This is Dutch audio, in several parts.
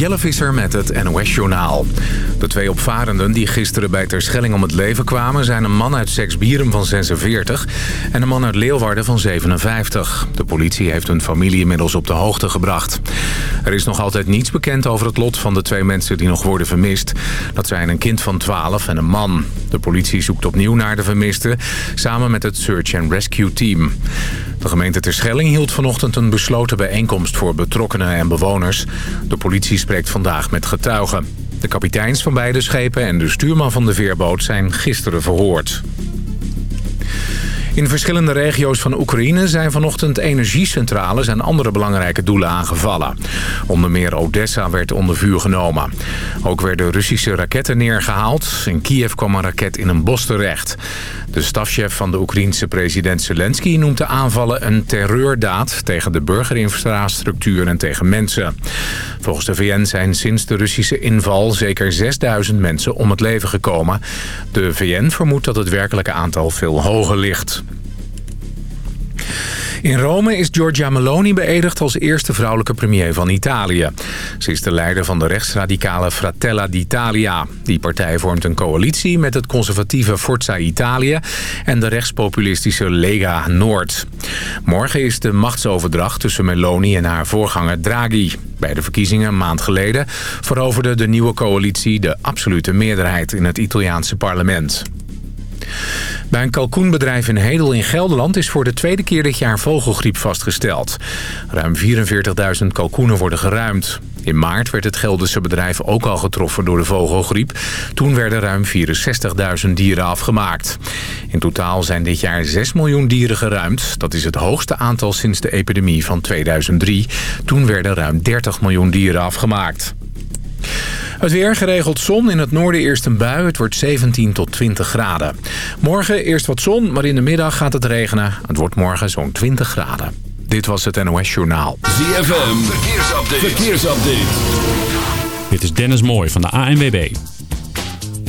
Jelle Visser met het NOS-journaal. De twee opvarenden die gisteren bij Terschelling om het leven kwamen... zijn een man uit Seksbierum van 46 en een man uit Leeuwarden van 57. De politie heeft hun familie inmiddels op de hoogte gebracht. Er is nog altijd niets bekend over het lot van de twee mensen die nog worden vermist. Dat zijn een kind van 12 en een man. De politie zoekt opnieuw naar de vermisten... samen met het Search and Rescue Team. De gemeente Terschelling hield vanochtend een besloten bijeenkomst voor betrokkenen en bewoners. De politie spreekt vandaag met getuigen. De kapiteins van beide schepen en de stuurman van de veerboot zijn gisteren verhoord. In verschillende regio's van Oekraïne zijn vanochtend energiecentrales en andere belangrijke doelen aangevallen. Onder meer Odessa werd onder vuur genomen. Ook werden Russische raketten neergehaald. In Kiev kwam een raket in een bos terecht. De stafchef van de Oekraïense president Zelensky noemt de aanvallen een terreurdaad tegen de burgerinfrastructuur en tegen mensen. Volgens de VN zijn sinds de Russische inval zeker 6000 mensen om het leven gekomen. De VN vermoedt dat het werkelijke aantal veel hoger ligt. In Rome is Giorgia Meloni beëdigd als eerste vrouwelijke premier van Italië. Ze is de leider van de rechtsradicale Fratella d'Italia. Die partij vormt een coalitie met het conservatieve Forza Italia en de rechtspopulistische Lega Noord. Morgen is de machtsoverdracht tussen Meloni en haar voorganger Draghi. Bij de verkiezingen een maand geleden veroverde de nieuwe coalitie de absolute meerderheid in het Italiaanse parlement. Bij een kalkoenbedrijf in Hedel in Gelderland is voor de tweede keer dit jaar vogelgriep vastgesteld. Ruim 44.000 kalkoenen worden geruimd. In maart werd het Gelderse bedrijf ook al getroffen door de vogelgriep. Toen werden ruim 64.000 dieren afgemaakt. In totaal zijn dit jaar 6 miljoen dieren geruimd. Dat is het hoogste aantal sinds de epidemie van 2003. Toen werden ruim 30 miljoen dieren afgemaakt. Het weer geregeld zon. In het noorden eerst een bui. Het wordt 17 tot 20 graden. Morgen eerst wat zon, maar in de middag gaat het regenen. Het wordt morgen zo'n 20 graden. Dit was het NOS Journaal. ZFM, verkeersupdate. verkeersupdate. Dit is Dennis Mooij van de ANWB.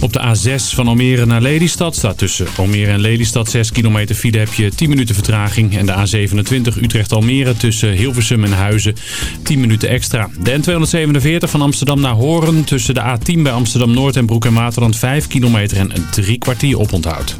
Op de A6 van Almere naar Lelystad staat tussen Almere en Lelystad 6 kilometer file heb je 10 minuten vertraging. En de A27 Utrecht-Almere tussen Hilversum en Huizen 10 minuten extra. De N247 van Amsterdam naar Horen tussen de A10 bij Amsterdam-Noord en Broek en Waterland 5 kilometer en een drie kwartier oponthoud.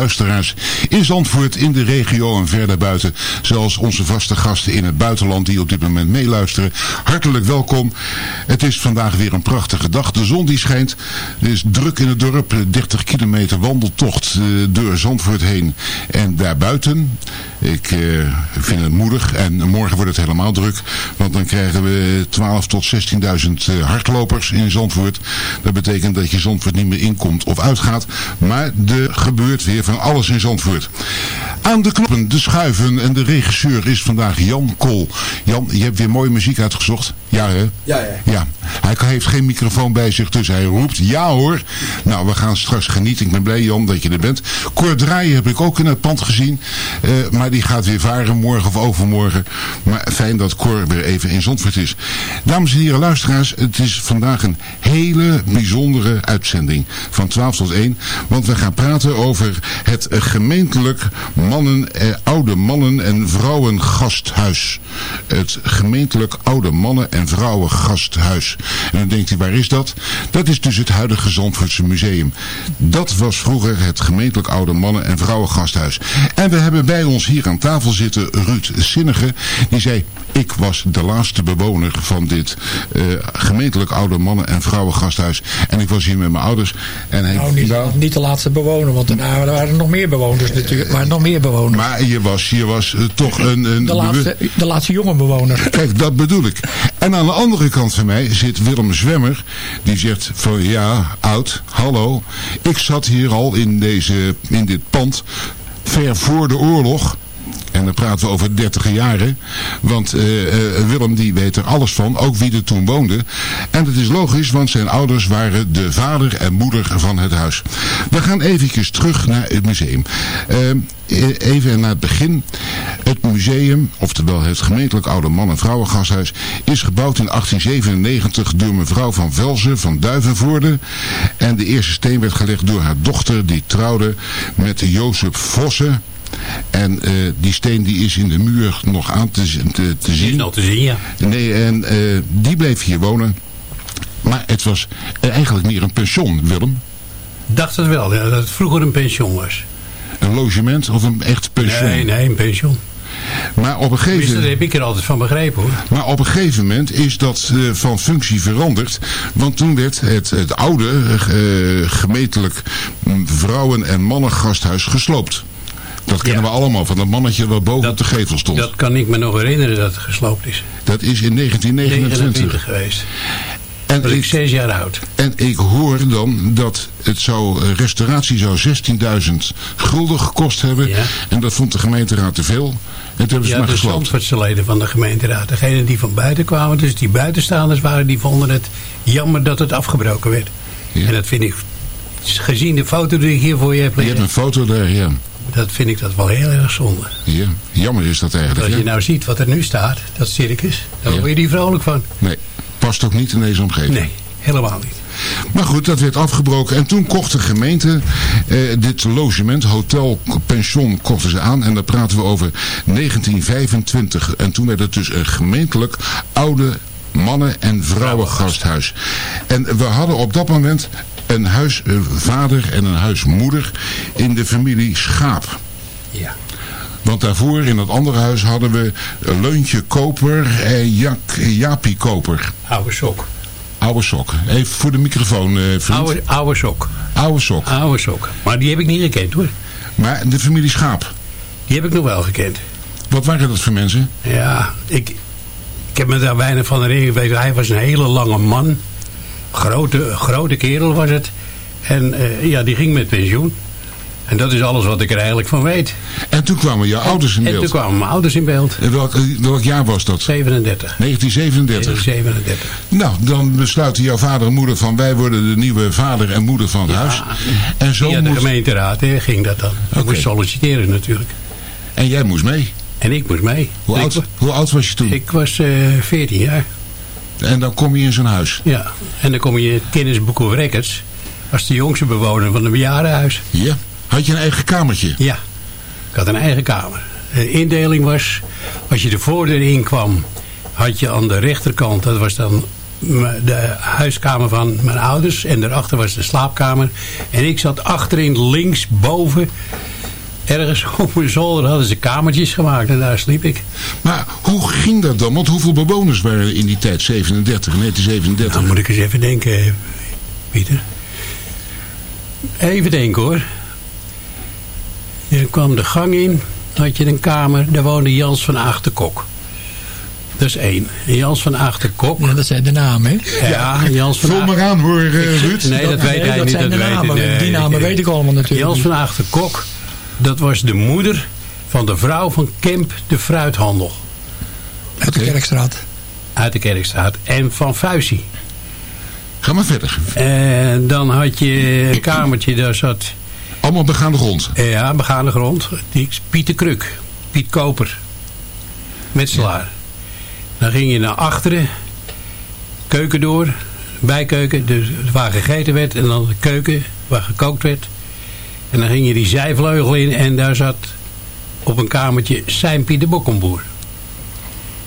Luisteraars in Zandvoort, in de regio en verder buiten. Zoals onze vaste gasten in het buitenland die op dit moment meeluisteren. Hartelijk welkom. Het is vandaag weer een prachtige dag. De zon die schijnt. Er is druk in het dorp. 30 kilometer wandeltocht uh, door Zandvoort heen en daarbuiten. Ik uh, vind het moedig en morgen wordt het helemaal druk. Want dan krijgen we 12 tot 16.000 hardlopers in Zandvoort. Dat betekent dat je Zandvoort niet meer inkomt of uitgaat. Maar er gebeurt weer van alles in Zandvoort. Aan de knoppen, de schuiven en de regisseur is vandaag Jan Kool. Jan, je hebt weer mooie muziek uitgezocht. Ja, hè? Ja, ja. ja. Hij heeft geen microfoon bij zich, dus hij roept ja hoor. Nou, we gaan straks genieten. Ik ben blij, Jan, dat je er bent. Cor Draaien heb ik ook in het pand gezien. Uh, maar die gaat weer varen morgen of overmorgen. Maar fijn dat Cor weer even in Zandvoort is. Dames en heren luisteraars, het is vandaag een hele bijzondere uitzending. Van 12 tot 1. Want we gaan praten over het gemeentelijk mannen, eh, oude mannen- en vrouwengasthuis. Het gemeentelijk oude mannen- en vrouwengasthuis. En dan denkt u, waar is dat? Dat is dus het huidige Zandvoortse museum. Dat was vroeger het gemeentelijk oude mannen- en vrouwengasthuis. En we hebben bij ons hier aan tafel zitten Ruud Zinnige. Die zei, ik was de laatste bewoner van dit uh, gemeentelijk oude mannen- en vrouwengasthuis. En ik was hier met mijn ouders. En hij, nou, niet, niet de laatste bewoner, want daarna waren er nog meer bewoners natuurlijk. Maar nog meer bewoners. Maar je was, je was uh, toch een... een de, laatste, de laatste jonge bewoner. Kijk, dat bedoel ik. En aan de andere kant van mij zit Willem Zwemmer. Die zegt van ja, oud, hallo. Ik zat hier al in, deze, in dit pand ver voor de oorlog. En dan praten we over 30 jaren. Want uh, uh, Willem die weet er alles van. Ook wie er toen woonde. En dat is logisch, want zijn ouders waren de vader en moeder van het huis. We gaan eventjes terug naar het museum. Uh, even naar het begin. Het museum, oftewel het gemeentelijk oude man- en vrouwengasthuis, is gebouwd in 1897 door mevrouw van Velzen van Duivenvoorde. En de eerste steen werd gelegd door haar dochter die trouwde met Jozef Vossen. En uh, die steen die is in de muur nog aan te, te, te zien. Is nog te zien, ja. Nee, en uh, die bleef hier wonen. Maar het was eigenlijk meer een pension, Willem. dacht het wel, ja, dat het vroeger een pension was. Een logement of een echt pension? Nee, nee, een pension. Maar op een gegeven moment... Dat heb ik er altijd van begrepen hoor. Maar op een gegeven moment is dat uh, van functie veranderd. Want toen werd het, het oude uh, gemeentelijk vrouwen- en mannengasthuis gesloopt. Dat kennen ja. we allemaal, van dat mannetje wat boven dat, op de gevel stond. Dat kan ik me nog herinneren dat het gesloopt is. Dat is in 1929 geweest. En ik, ik zes jaar oud. En ik hoor dan dat het zou, restauratie zou 16.000 gulden gekost hebben. Ja. En dat vond de gemeenteraad te veel. En toen hebben ze ja, maar de. Zandvoortse leden van de gemeenteraad. Degenen die van buiten kwamen, dus die buitenstaanders waren, die vonden het jammer dat het afgebroken werd. Ja. En dat vind ik, gezien de foto die ik hier voor je heb Je liggen. hebt een foto daar, ja. Dat vind ik dat wel heel erg zonde. Ja, jammer is dat eigenlijk. Als je ja. nou ziet wat er nu staat, dat circus, dan Ja. word je die vrolijk van. Nee, past ook niet in deze omgeving. Nee, helemaal niet. Maar goed, dat werd afgebroken. En toen kocht de gemeente eh, dit logement, hotel, pension, kochten ze aan. En dan praten we over 1925. En toen werd het dus een gemeentelijk oude mannen- en vrouwengasthuis. En we hadden op dat moment een huisvader en een huismoeder in de familie Schaap. Ja. Want daarvoor in het andere huis hadden we Leuntje Koper en Jak, Jaapie Koper. Oude sok. Oude sok. Even voor de microfoon, eh, vriend. Oude, oude sok. Oude sok. Oude sok. Maar die heb ik niet gekend hoor. Maar de familie Schaap. Die heb ik nog wel gekend. Wat waren dat voor mensen? Ja, ik, ik heb me daar weinig van herinnerd. Hij was een hele lange man. Grote, grote kerel was het. En uh, ja, die ging met pensioen. En dat is alles wat ik er eigenlijk van weet. En toen kwamen jouw ouders in En beeld. toen kwamen mijn ouders in beeld. En welk, welk jaar was dat? 37. 1937. 37. Nou, dan besluiten jouw vader en moeder van wij worden de nieuwe vader en moeder van het huis. En zo Via de gemeenteraad hè, ging dat dan. Ik Oké. moest solliciteren natuurlijk. En jij moest mee. En ik moest mee. Hoe ik, oud, hoe oud was je toen? ik was eh 14 jaar. En dan kom je in zo'n huis. Ja. En dan kom je in het Guinness Book of Records. Als de jongste bewoner van een bejaardenhuis. Ja. Had je een eigen kamertje? Ja, ik had een eigen kamer. De indeling was, als je de voordeur inkwam, had je aan de rechterkant, dat was dan de huiskamer van mijn ouders. En daarachter was de slaapkamer. En ik zat achterin links boven. Ergens op mijn zolder hadden ze kamertjes gemaakt. En daar sliep ik. Maar hoe ging dat dan? Want hoeveel bewoners waren er in die tijd? 37, 1937? Dan moet ik eens even denken, Pieter. Even denken hoor. Je kwam de gang in, had je een kamer, daar woonde Jans van Achterkok. Dat is één. En Jans van Achterkok. Ja, dat zijn de namen, hè? Ja, Jans van Vul maar aan hoor, uh, Ruud. Nee, dat weet hij dat niet. zijn Dat de weet namen. nee, Die namen weet ik allemaal natuurlijk. Jans van Achterkok, dat was de moeder van de vrouw van Kemp de Fruithandel. Uit de Kerkstraat. Uit de Kerkstraat. En van Fuisie. Ga maar verder. En dan had je een kamertje, daar zat... Allemaal begaande grond. Ja, begaande grond. Die, Piet de Kruk. Piet Koper. Metselaar. Dan ging je naar achteren. Keuken door. Bijkeuken. Dus waar gegeten werd. En dan de keuken waar gekookt werd. En dan ging je die zijvleugel in. En daar zat op een kamertje Seimpie de Bokkenboer.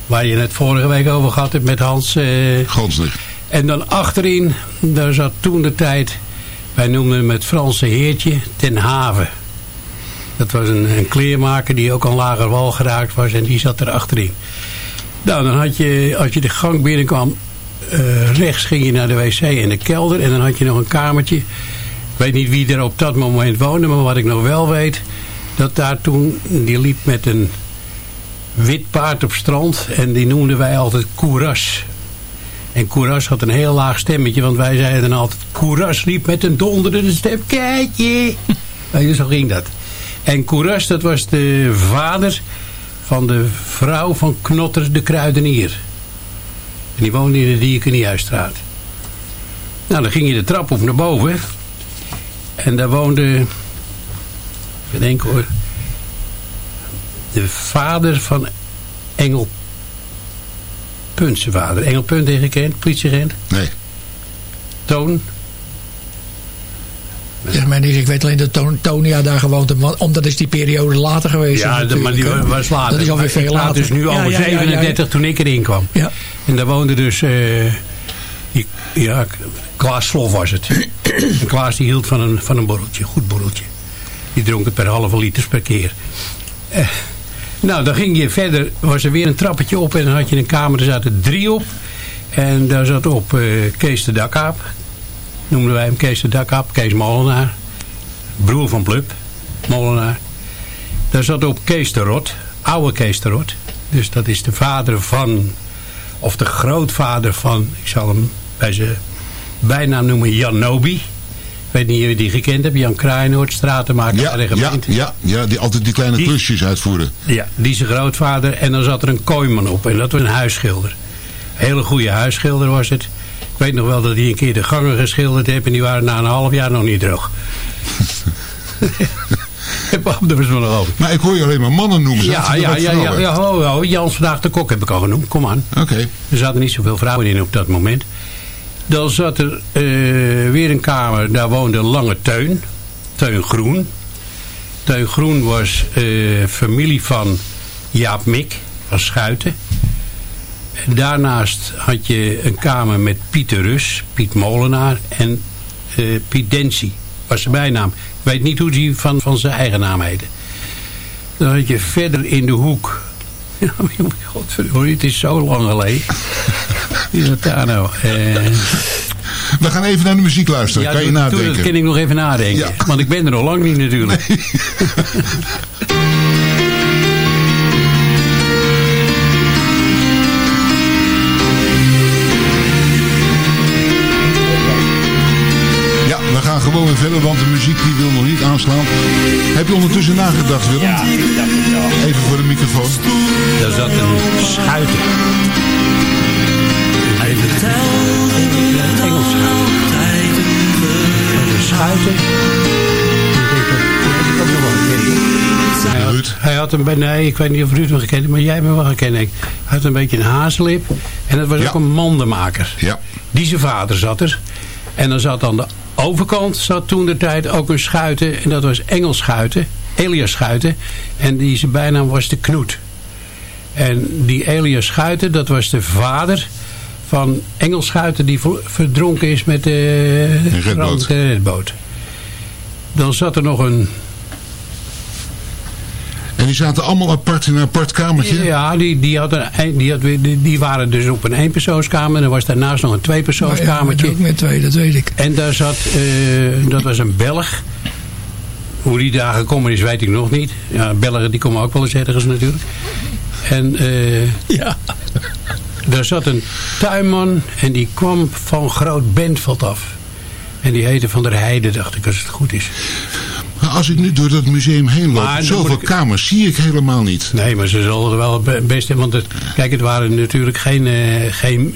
Waar je het vorige week over gehad hebt met Hans... eh, Gansner. en dan achterin, daar zat toen de tijd, wij noemden hem het Franse heertje, ten haven. Dat was een, een kleermaker die ook aan lager wal geraakt was en die zat er achterin. Nou, dan had je, als je de gang binnenkwam, eh, rechts ging je naar de wc en de kelder. En dan had je nog een kamertje. Ik weet niet wie er op dat moment woonde, maar wat ik nog wel weet, dat daar toen, die liep met een wit paard op strand en die noemden wij altijd Couras. En Couras had een heel laag stemmetje, want wij zeiden dan altijd... Couras riep met een donderende stem, kijk je. Zo ging dat. En Couras, dat was de vader van de vrouw van Knotter de Kruidenier. En die woonde in de Dierkeniehuisstraat. Nou, dan ging je de trap op naar boven. En daar woonde... Ik denk hoor... De vader van Engel Punt, zijn vader. Engel Punt heeft gekend, politieagent. Nee. Toon. Zeg maar niet, ik weet alleen dat Ton- Tonia daar gewoond heeft. want- Omdat is die periode later geweest. Ja, maar die was later. Dat is alweer veel later. dus nu Ja, al ja, ja, ja, 37 toen ik erin kwam. Ja. En daar woonde dus... eh, ja, Klaas Slof was het. en Klaas die hield van een, van een borreltje. Goed borreltje. Die dronk het per halve liters per keer. Eh, nou, dan ging je verder. Was er weer een trappetje op. En dan had je een kamer. Er zaten drie op. En daar zat op eh, Kees de Dakkaap. Noemden wij hem Kees de Dakkaap. Kees Molenaar. Broer van Blub. Molenaar. Daar zat op Kees de Rot. Oude Kees de Rot. Dus dat is de vader van... Of de grootvader van... Ik zal hem bij zijn bijnaam noemen Jan Nobi. Ik weet niet of je die gekend hebt. Jan Kraaienoord, stratenmaker Ja, de ja, gemeente. ja, ja, die altijd die kleine Die- klusjes uitvoeren. Ja, die zijn grootvader. En dan zat er een kooiman op. En dat was een huisschilder. Hele goede huisschilder was het. Ik weet nog wel dat hij een keer de gangen geschilderd heeft. En die waren na een half jaar nog niet droog. Maar ik hoor je alleen maar mannen noemen. Ja, ja, ja, ja, ja, Jans vandaag de kok heb ik al genoemd. Kom aan. Oké. Er zaten niet zoveel vrouwen in op dat moment. Dan zat er eh, weer een kamer. Daar woonde Lange Teun. Teun Groen. Teun Groen was eh, familie van Jaap Mik van Schuiten. En daarnaast had je een kamer met Pieter Rus, Piet Molenaar en eh, Piet Densi. Was zijn bijnaam. Ik weet niet hoe hij van, van zijn eigen naam heette. Dan had je verder in de hoek... Ja, godverdorie, het is zo lang geleden. Is nou? Eh, We gaan even naar de muziek luisteren. kan je doe- doe, nadenken? dat kan ik nog even nadenken. Ja. Want ik ben er nog lang niet natuurlijk. Ja, we gaan gewoon weer verder, want de muziek die wil nog niet aanslaan. Heb je ondertussen nagedacht, Willem? Ja, ik dacht het wel. Even voor de microfoon. Daar zat een schuiter. Gekend. Hij had, Ruud? hij had een, be- nee, ik weet niet of Ruud hem gekend maar jij hebt hem wel gekend. Hij had een beetje een hazenlip. En dat was Ja. ook een mandenmaker. Ja. Die zijn vader zat er. En dan zat aan de overkant zat toen de tijd ook een schuiter. En dat was Engels schuiten. Elias Schuiten. En die zijn bijnaam was de Knoet. En die Elias Schuiten, dat was de vader van Engelschuiten die verdronken is met de redboot. redboot. Dan zat er nog een... En die zaten allemaal apart in een apart kamertje? Ja, die, die, hadden, die, had, die, die waren dus op een eenpersoonskamer. En er was daarnaast nog een tweepersoonskamertje. Ja, ook met twee, dat weet ik. En daar zat, uh, dat was een Belg. Hoe die daar gekomen is, weet ik nog niet. Ja, Belgen die komen ook wel eens ergens natuurlijk. En uh, ja. Daar zat een tuinman en die kwam van Groot Bentveld af. En die heette Van der Heide, dacht ik, als het goed is. Maar als ik nu door dat museum heen loop, maar, zoveel ik... kamers zie ik helemaal niet. Nee, maar ze zullen er wel best. Want het, kijk, het waren natuurlijk geen, uh, geen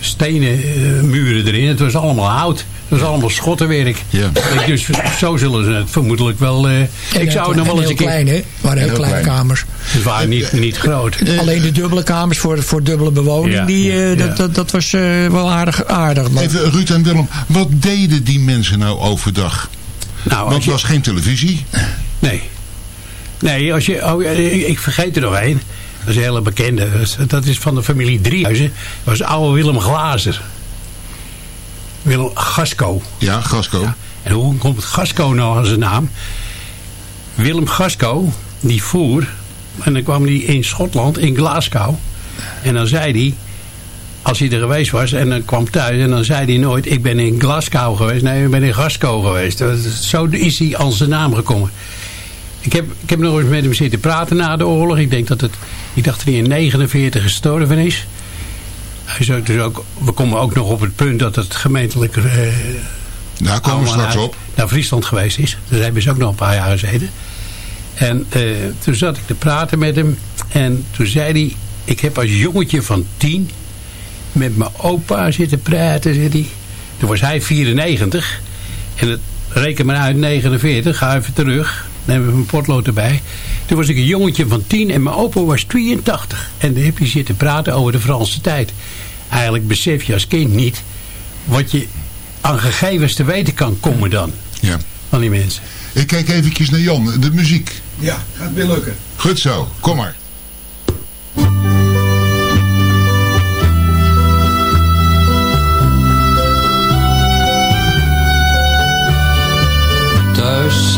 stenen uh, muren erin. Het was allemaal hout. Het was allemaal schottenwerk. Ja. Dus zo zullen ze het vermoedelijk wel... Uh, ik zou het nog wel eens een keer... klein, hè? Het waren heel, heel kleine klein. kamers. Het waren niet, niet groot. Alleen de dubbele kamers voor, voor dubbele bewoning, ja. die, uh, ja. dat, dat, dat was uh, wel aardig. aardig maar... Even Ruud en Willem, wat deden die mensen nou overdag? Nou, Want er was geen televisie. Nee. Nee, als je, oh, ik vergeet er nog één. Dat is een hele bekende. Dat is van de familie Driehuizen. Dat was oude Willem Glazer. Willem Gasco. Ja, Gasco. Ja. En hoe komt Gasco nou aan zijn naam? Willem Gasco, die voer... En dan kwam hij in Schotland, in Glasgow. En dan zei hij... Als hij er geweest was en dan kwam thuis... En dan zei hij nooit, ik ben in Glasgow geweest. Nee, ik ben in Gasco geweest. Zo is hij aan zijn naam gekomen. Ik heb, ik heb nog eens met hem zitten praten na de oorlog. Ik denk dat het... Ik dacht dat hij in 49 gestorven is. Hij zou dus ook, we komen ook nog op het punt dat het gemeentelijk... Uh, Daar komen we straks op. Naar Friesland geweest is. Daar hebben ze ook nog een paar jaar gezeten. En uh, toen zat ik te praten met hem. En toen zei hij... Ik heb als jongetje van tien... met mijn opa zitten praten, zei hij. Toen was hij 94. En het reken maar uit 49. Ga even terug. Neem even mijn potlood erbij. Toen was ik een jongetje van 10 en mijn opa was 82. En dan heb je zitten praten over de Franse tijd. Eigenlijk besef je als kind niet wat je aan gegevens te weten kan komen dan. Ja. Van die mensen. Ik kijk eventjes naar Jan, de muziek. Ja, gaat weer lukken. Goed zo, kom maar.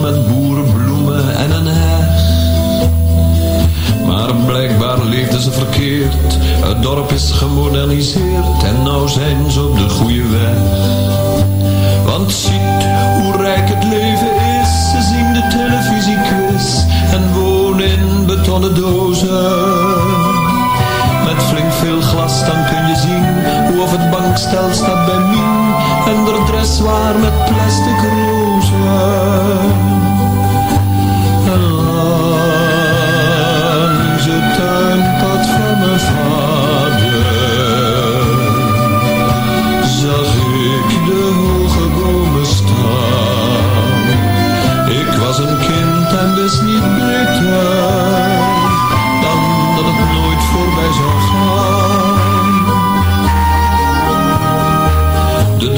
Met boerenbloemen en een heg. Maar blijkbaar leefden ze verkeerd. Het dorp is gemoderniseerd en nou zijn ze op de goede weg. Want ziet hoe rijk het leven is. Ze zien de televisiequiz en wonen in betonnen dozen. Met flink veel glas dan kun je zien hoe of het bankstel staat bij Mien. En de dressoir met plastic rozen.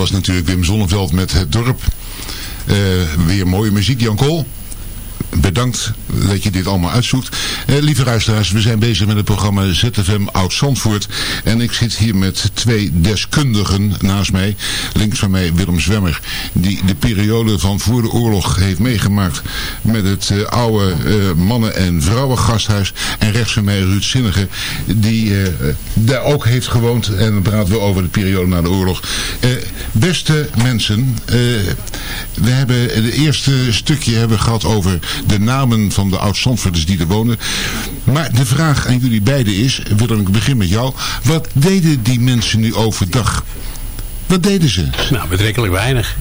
was natuurlijk Wim Zonneveld met Het Dorp. Eh, weer mooie muziek, Jan Kool. Bedankt dat je dit allemaal uitzoekt. Eh, lieve luisteraars, we zijn bezig met het programma ZFM Oud-Zandvoort. En ik zit hier met twee deskundigen naast mij. Links van mij Willem Zwemmer, die de periode van voor de oorlog heeft meegemaakt met het eh, oude eh, mannen- en vrouwengasthuis. En rechts van mij Ruud Zinnige, die eh, daar ook heeft gewoond. En dan praten we over de periode na de oorlog. Eh, beste mensen, eh, we hebben het eerste stukje hebben gehad over de namen van de oud-Zandvoorters die er wonen. Maar de vraag aan jullie beiden is, Willem, ik begin met jou. Wat deden die mensen nu overdag? Wat deden ze? Nou, betrekkelijk weinig.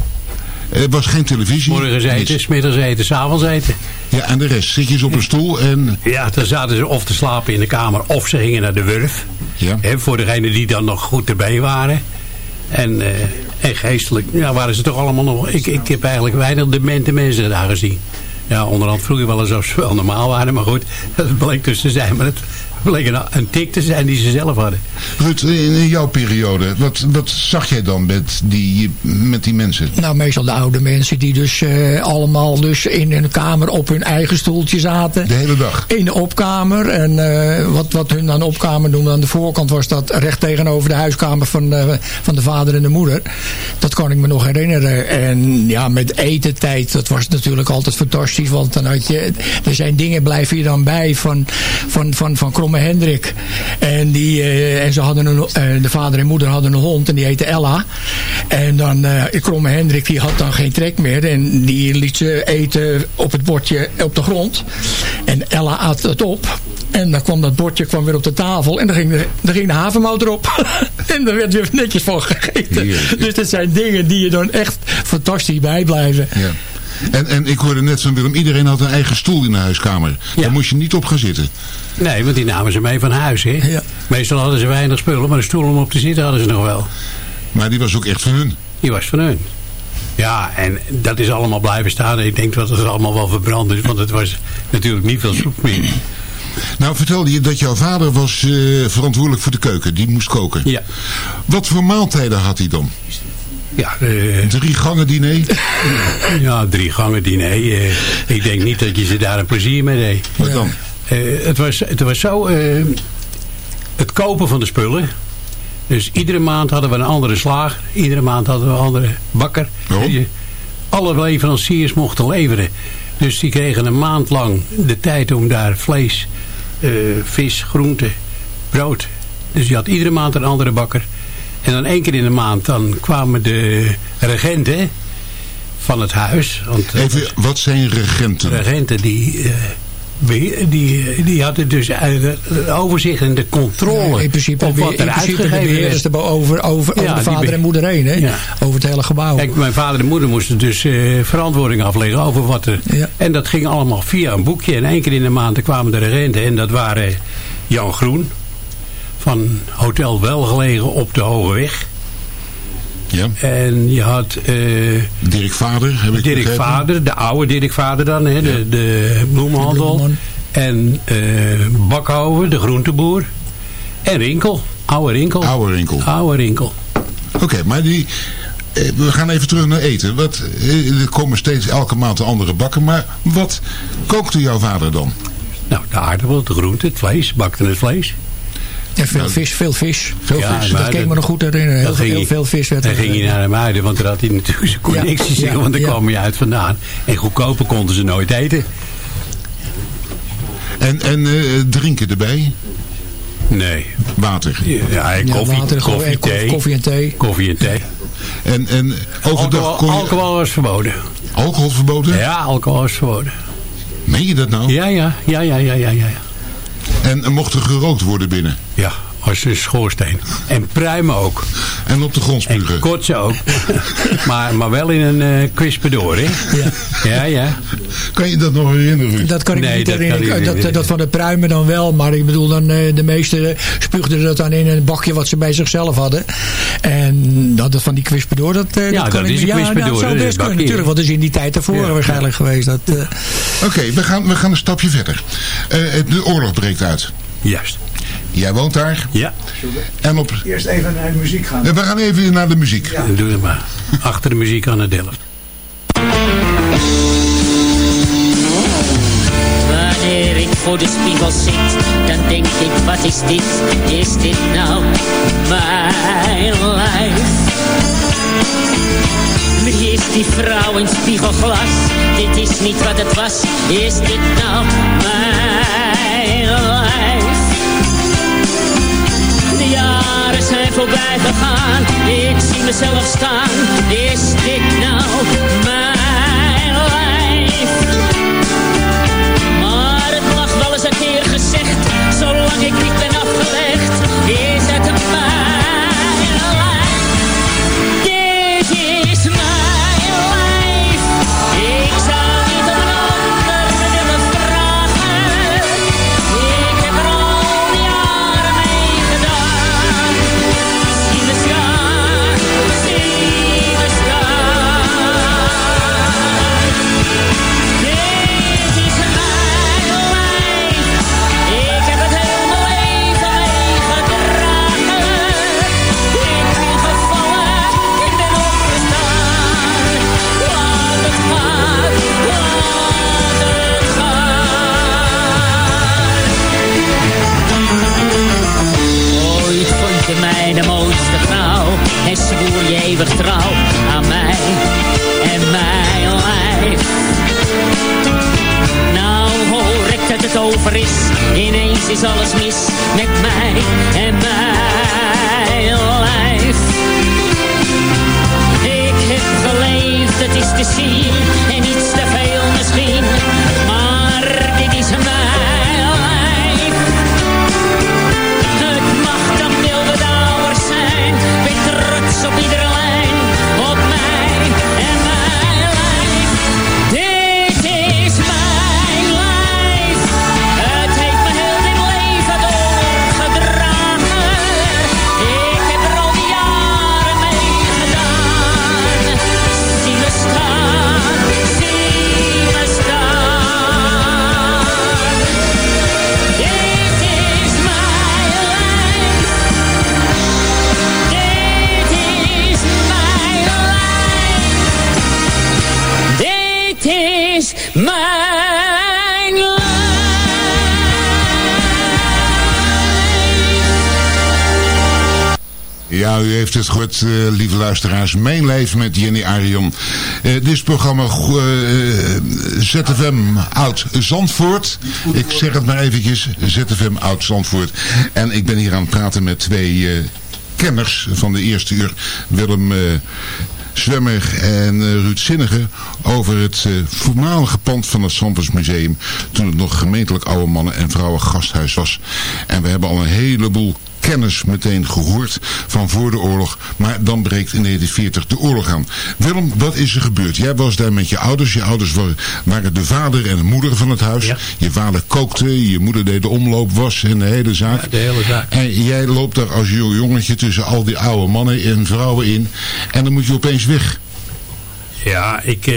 Er was geen televisie. Morgens eten, smiddags eten, s'avonds eten. Ja, en de rest. Zit je op een stoel en... Ja, dan zaten ze of te slapen in de kamer of ze gingen naar de wurf. Ja. Hè, voor degenen die dan nog goed erbij waren. En, eh, en geestelijk ja, waren ze toch allemaal nog... Ik, ik heb eigenlijk weinig demente mensen daar gezien. Ja, onderhand vroeger wel eens ze wel normaal waren. Maar goed, dat bleek dus te zijn. Maar het bleek een, een tik te zijn die ze zelf hadden. Ruud, in jouw periode, wat, wat zag jij dan met die, met die mensen? Nou, meestal de oude mensen die dus eh, allemaal dus in hun kamer op hun eigen stoeltje zaten. De hele dag? In de opkamer. En eh, wat, wat hun aan de opkamer noemden aan de voorkant was dat recht tegenover de huiskamer van, eh, van de vader en de moeder. Dat kan ik me nog herinneren. En ja, met etentijd, dat was natuurlijk altijd fantastisch. Want dan had je, er zijn dingen blijven je dan bij van, van, van, van Kromme Hendrik. En, die, eh, en ze hadden een, eh, de vader en moeder hadden een hond en die heette Ella. En dan, eh Kromme Hendrik die had dan geen trek meer. En die liet ze eten op het bordje op de grond. En Ella at het op. En dan kwam dat bordje kwam weer op de tafel. En dan ging de, dan ging de havermout erop. en daar werd weer netjes van gegeten. Heerlijk. Dus dat zijn dingen die je dan echt fantastisch bijblijven. Ja. En, en ik hoorde net van Willem, iedereen had een eigen stoel in de huiskamer. Daar moest je niet op gaan zitten. Nee, want die namen ze mee van huis. Hè? Ja. Meestal hadden ze weinig spullen, maar een stoel om op te zitten hadden ze nog wel. Maar die was ook echt van hun. Die was van hun. Ja, en dat is allemaal blijven staan. Ik denk dat het allemaal wel verbrand is, want het was natuurlijk niet veel soep meer. Nou, vertelde je dat jouw vader was eh, verantwoordelijk voor de keuken. Die moest koken. Ja, Wat voor maaltijden had hij dan? Ja, eh, Drie gangen diner? ja drie gangen diner. eh, ik denk niet dat je ze daar een plezier mee deed. Wat dan? Eh, het, was, het was zo, eh, het kopen van de spullen. Dus iedere maand hadden we een andere slager. Iedere maand hadden we een andere bakker. Alle leveranciers mochten leveren. Dus die kregen een maand lang de tijd om daar vlees, vis, groente, brood. Dus je had iedere maand een andere bakker. En dan één keer in de maand dan kwamen de regenten van het huis. Want eh, Even, wat zijn regenten? de regenten die, eh, die, die hadden dus eh, overzicht en de controle in principe, op wat in er principe de uitgegeven beheerders werd. er over, over, Ja, over de vader en moeder heen. Hè? Ja. Over het hele gebouw. Kijk, mijn vader en moeder moesten dus eh, verantwoording afleggen over wat er... Ja. En dat ging allemaal via een boekje. En één keer in de maand kwamen de regenten. En dat waren Jan Groen van Hotel Welgelegen op de Hoge Weg. Ja. En je had eh, Dirk Vader, heb ik Dirk begrepen. Vader, de oude Dirk Vader dan, hè, de, de bloemenhandel. En eh Bakhouwer, de groenteboer. En Rinkel, oude Rinkel. Oude Rinkel. Oude Rinkel. Oké, maar die... eh, We gaan even terug naar eten. Wat, er komen steeds elke maand een andere bakken. Maar wat kookte jouw vader dan? Nou, de aardappel, de groente, het vlees, bakte het vlees. En veel vis, veel vis. Veel Ja, vis. maar Dat kan ik me nog goed herinneren. Heel, veel vis werd Dan er- ging hij naar de muiden, want daar had hij natuurlijk zijn connecties Ja, in, ja, want daar ja. kwam je uit vandaan. En goedkoper konden ze nooit eten. En, en eh, drinken erbij? Nee. Water. Ja, en Ja, koffie, water, koffie, thee. koffie en thee. Koffie en thee. En, en overdag Alcohol, kon je... alcohol was verboden. Alcohol verboden? Ja, alcohol was verboden. Meen je dat nou? Ja, ja, ja, ja, ja, ja, ja. En, mocht er gerookt worden binnen? Ja, als een schoorsteen. En pruimen ook. En op de grond En spugen? kotsen ook. maar, maar wel in een uh, kwispedoor, hè? Ja. Ja, ja. Kan je dat nog herinneren? Dat kan ik Nee, niet dat kan herinneren. ik Dat, niet dat, van de pruimen dan wel. Maar ik bedoel, dan, eh, de meesten spuugden dat dan in een bakje wat ze bij zichzelf hadden. En dat het van die kwispedoor, dat, eh, Ja, dat kan dat ik is niet. een Ja, kwispedoor, dat zou best dat kunnen bakje. natuurlijk. Want dat is in die tijd ervoor Ja, waarschijnlijk geweest. Dat, eh, Oké, we, gaan, we gaan een stapje verder. Eh, de oorlog breekt uit. Juist. Jij woont daar. Ja, En op... Eerst even naar de muziek gaan. We gaan even naar de muziek. dan doe het maar. Achter de muziek aan het Delft. Wanneer ik voor de spiegel zit, dan denk ik, wat is dit? Is dit nou mijn lijf? Wie is die vrouw in spiegelglas? Dit is niet wat het was. Is dit nou mijn lijf? De jaren zijn voorbij gegaan. Ik zie mezelf staan. Is dit nou mijn lijf? Maar het mag wel eens een keer gezegd, zolang ik niet ben afgelegd, eh, lieve luisteraars. Leven met Jenny Arion. Eh, dit is het programma eh, ZFM Oud Zandvoort. Ik zeg het maar eventjes. ZFM Oud Zandvoort. En ik ben hier aan het praten met twee kenners van de eerste uur. Willem... Zwemmer en Ruud Zinnige over het voormalige pand van het Zandvoorts Museum toen het nog gemeentelijk oude mannen en vrouwen gasthuis was. En we hebben al een heleboel kennis meteen gehoord van voor de oorlog. Maar dan breekt in 1940 de oorlog aan. Willem, wat is er gebeurd? Jij was daar met je ouders. Je ouders waren, waren de vader en de moeder van het huis. Ja. Je vader kookte, je moeder deed de omloop, was en de hele zaak. Ja, de hele zaak. En jij loopt daar als jong jongetje tussen al die oude mannen en vrouwen in. En dan moet je opeens weg. Ja, ik, eh,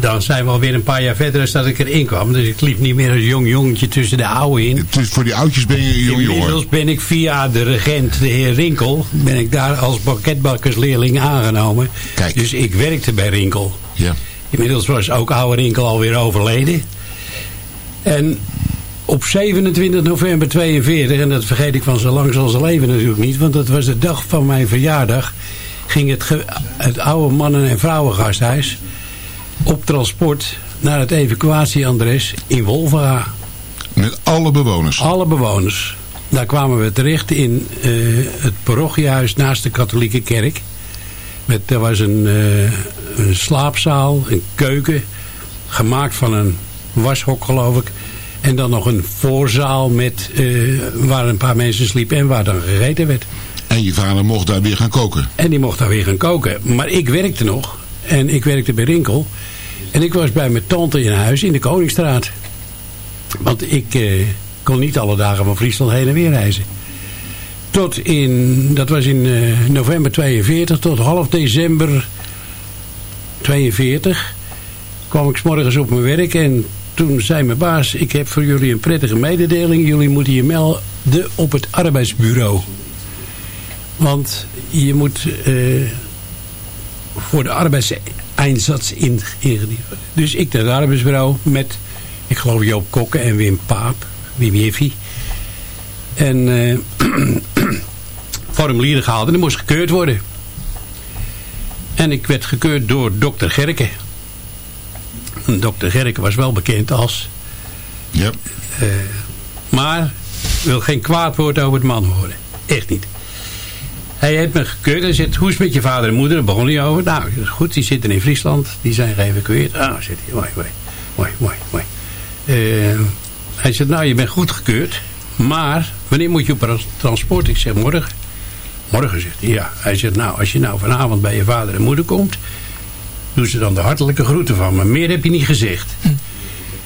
dan zijn we alweer een paar jaar verder dan dat ik erin kwam. Dus ik liep niet meer als jong jongetje tussen de oude in. Dus voor die oudjes ben je een jong jongen. Inmiddels ben ik via de regent, de heer Rinkel, ben ik daar als banketbakkersleerling aangenomen. Kijk. Dus ik werkte bij Rinkel. Ja. Inmiddels was ook oude Rinkel alweer overleden. En op 27 november 42, en dat vergeet ik van zo lang zal ze leven natuurlijk niet, want dat was de dag van mijn verjaardag, ging het, het oude mannen- en vrouwengasthuis op transport naar het evacuatieadres in Wolvera. Met alle bewoners. Alle bewoners. Daar kwamen we terecht in eh, het parochiehuis naast de katholieke kerk. Met, er was een, eh, een slaapzaal, een keuken, gemaakt van een washok geloof ik. En dan nog een voorzaal met, eh, waar een paar mensen sliepen en waar dan gegeten werd. En je vader mocht daar weer gaan koken. En die mocht daar weer gaan koken. Maar ik werkte nog. En ik werkte bij Rinkel. En ik was bij mijn tante in huis in de Koningsstraat. Want ik eh, kon niet alle dagen van Friesland heen en weer reizen. Tot in, dat was in eh, november 42, tot half december 42 kwam ik 's morgens op mijn werk en toen zei mijn baas, ik heb voor jullie een prettige mededeling. Jullie moeten je melden op het arbeidsbureau. Want je moet eh, voor de arbeidseinsatz in. Dus ik naar het arbeidsbureau met, ik geloof Joop Kokken en Wim Paap, Wim Jiffy. En eh formulieren gehaald en dat moest gekeurd worden. En ik werd gekeurd door dokter Gerke. En dokter Gerke was wel bekend als... Ja. eh, maar wil geen kwaad woord over het man horen. Echt niet. Hij heeft me gekeurd. Hij zegt, hoe is het met je vader en moeder? Daar begon hij over. Nou, goed. Die zitten in Friesland. Die zijn geëvacueerd. Ah, zegt hij. Mooi, mooi. Mooi, mooi. Eh, hij zegt, nou, je bent goed gekeurd. Maar, wanneer moet je op trans- transport? Ik zeg, morgen. Morgen, zegt hij. Ja. Hij zegt, nou, als je nou vanavond bij je vader en moeder komt... doen ze dan de hartelijke groeten van me. Meer heb je niet gezegd.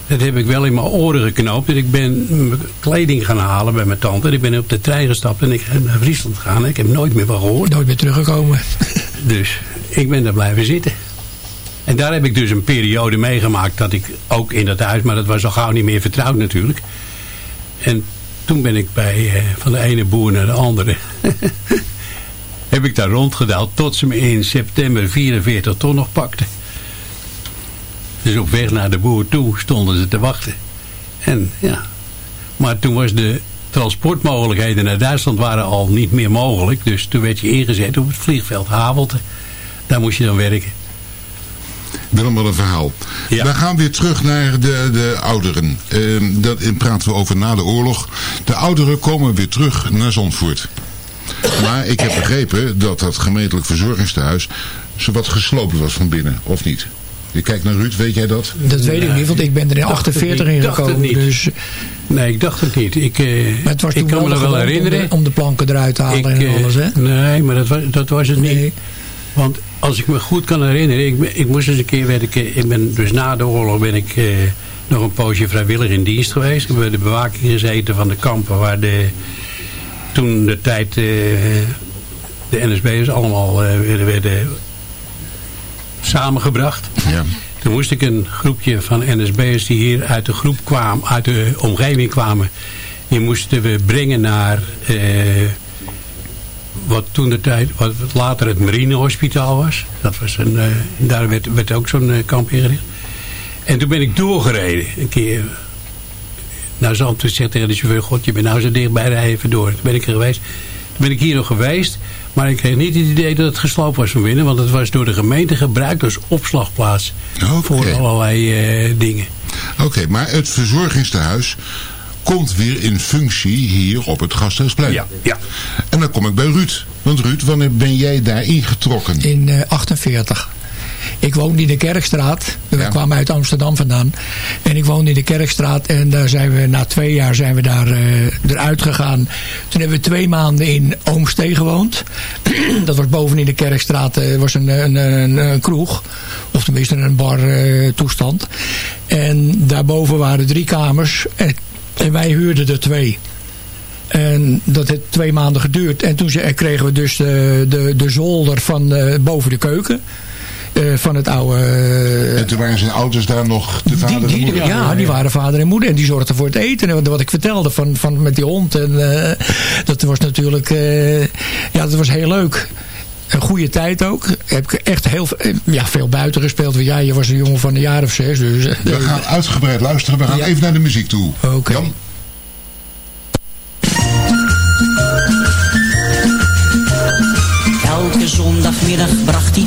Dat heb ik wel in mijn oren geknoopt. En ik ben mijn kleding gaan halen bij mijn tante. En ik ben op de trein gestapt en ik ben naar Friesland gegaan. Ik heb nooit meer van gehoord. Nooit meer teruggekomen. Dus ik ben daar blijven zitten. En daar heb ik dus een periode meegemaakt dat ik ook in dat huis... maar dat was al gauw niet meer vertrouwd natuurlijk. En toen ben ik bij, eh, van de ene boer naar de andere... heb ik daar rondgedaald tot ze me in september 44 toch nog pakten. Dus op weg naar de boer toe stonden ze te wachten. En ja, maar toen was de transportmogelijkheden naar Duitsland waren al niet meer mogelijk. Dus toen werd je ingezet op het vliegveld Havelte. Daar moest je dan werken. Willem, wat een verhaal. Ja. We gaan weer terug naar de, de ouderen. Ehm, dat en praten we over na de oorlog. De ouderen komen weer terug naar Zandvoort. Maar ik heb begrepen dat dat gemeentelijk verzorgingstehuis zowat gesloopt was van binnen, of niet? Je kijkt naar Ruud, weet jij dat? Dat weet ik niet, want ik ben er in dacht het 48 niet, in gekomen. niet. Dus, Nee, ik dacht het niet. Ik, eh, maar het was ik kan me wel nog wel herinneren. Om de, om de planken eruit te halen Ik, en eh, alles, hè? Nee, maar dat was, dat was het niet. Want als ik me goed kan herinneren, ik, ben- ik moest eens een keer werken. Ik ben, dus na de oorlog ben ik eh, nog een poosje vrijwillig in dienst geweest. Ik heb bij de bewaking gezeten van de kampen waar de, toen de tijd eh, de NSB'ers allemaal eh, werden, werden samengebracht. Ja. Toen moest ik een groepje van NSB'ers die hier uit de groep kwamen, uit de omgeving kwamen. Die moesten we brengen naar eh, wat toen de tijd, wat later het marinehospitaal was. Dat was een, eh, daar werd, werd ook zo'n eh, kamp ingericht. En toen ben ik doorgereden. Een keer naar Zandvoort zegt tegen de chauffeur, god je bent nou zo dichtbij, rij even door. Toen ben ik er geweest. Toen ben ik hier nog geweest. Maar ik kreeg niet het idee dat het gesloopt was van binnen. Want het was door de gemeente gebruikt als opslagplaats. Oké. Voor allerlei eh, dingen. Oké, maar het verzorgingstehuis komt weer in functie hier op het Gasthuisplein. Ja, ja. En dan kom ik bij Ruud. Want Ruud, wanneer ben jij daar ingetrokken? In eh 48. Ik woonde in de Kerkstraat. We Ja. kwamen uit Amsterdam vandaan. En ik woonde in de Kerkstraat. En daar zijn we, na twee jaar zijn we daar eh, eruit gegaan. Toen hebben we twee maanden in Oomstee gewoond. dat was boven in de Kerkstraat. eh, was een, een, een, een kroeg. Of tenminste een bar eh, toestand. En daarboven waren drie kamers. En, en wij huurden er twee. En dat heeft twee maanden geduurd. En toen ze- kregen we dus de, de, de zolder van boven de keuken. Eh, van het oude... eh, En toen waren zijn ouders daar nog de vader die, en die, moeder. ja, die waren vader en moeder. En die zorgden voor het eten. En wat- ik vertelde van, van, met die hond. En, eh, dat was natuurlijk... eh, ja, dat was heel leuk. Een goede tijd ook. Heb ik echt heel veel- ja, veel buiten gespeeld. Ja, je was een jongen van een jaar of zes. Dus, We gaan uitgebreid luisteren. We gaan Ja. even naar de muziek toe. Oké. Elke zondagmiddag bracht hij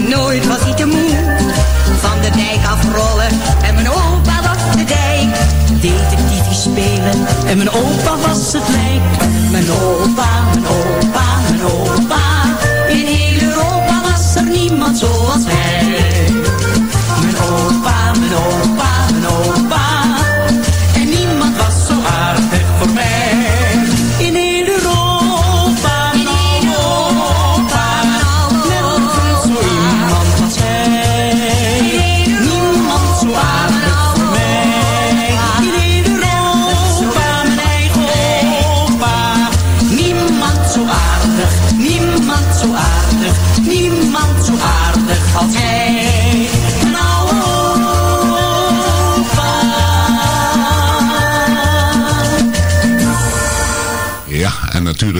Nooit was hij te moe. Van de dijk afrollen en mijn opa was de dijk. Detectiefie spelen en mijn opa was het lijk. Mijn opa,